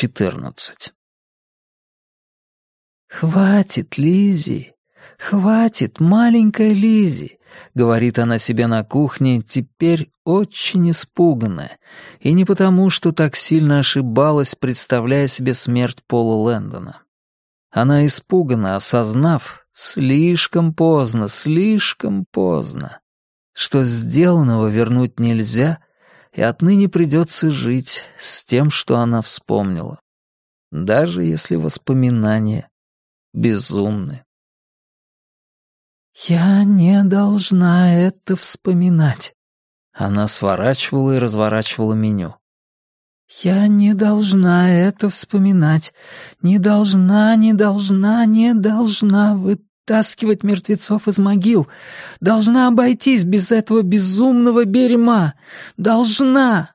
14. «Хватит, Лизи, хватит, маленькая Лизи», — говорит она себе на кухне, теперь очень испуганная, и не потому, что так сильно ошибалась, представляя себе смерть Пола Лэндона. Она испугана, осознав, слишком поздно, слишком поздно, что сделанного вернуть нельзя, и отныне придется жить с тем, что она вспомнила, даже если воспоминания безумны. «Я не должна это вспоминать». Она сворачивала и разворачивала меню. «Я не должна это вспоминать. Не должна, не должна, не должна вытаскивать мертвецов из могил. Должна обойтись без этого безумного берьма. Должна!»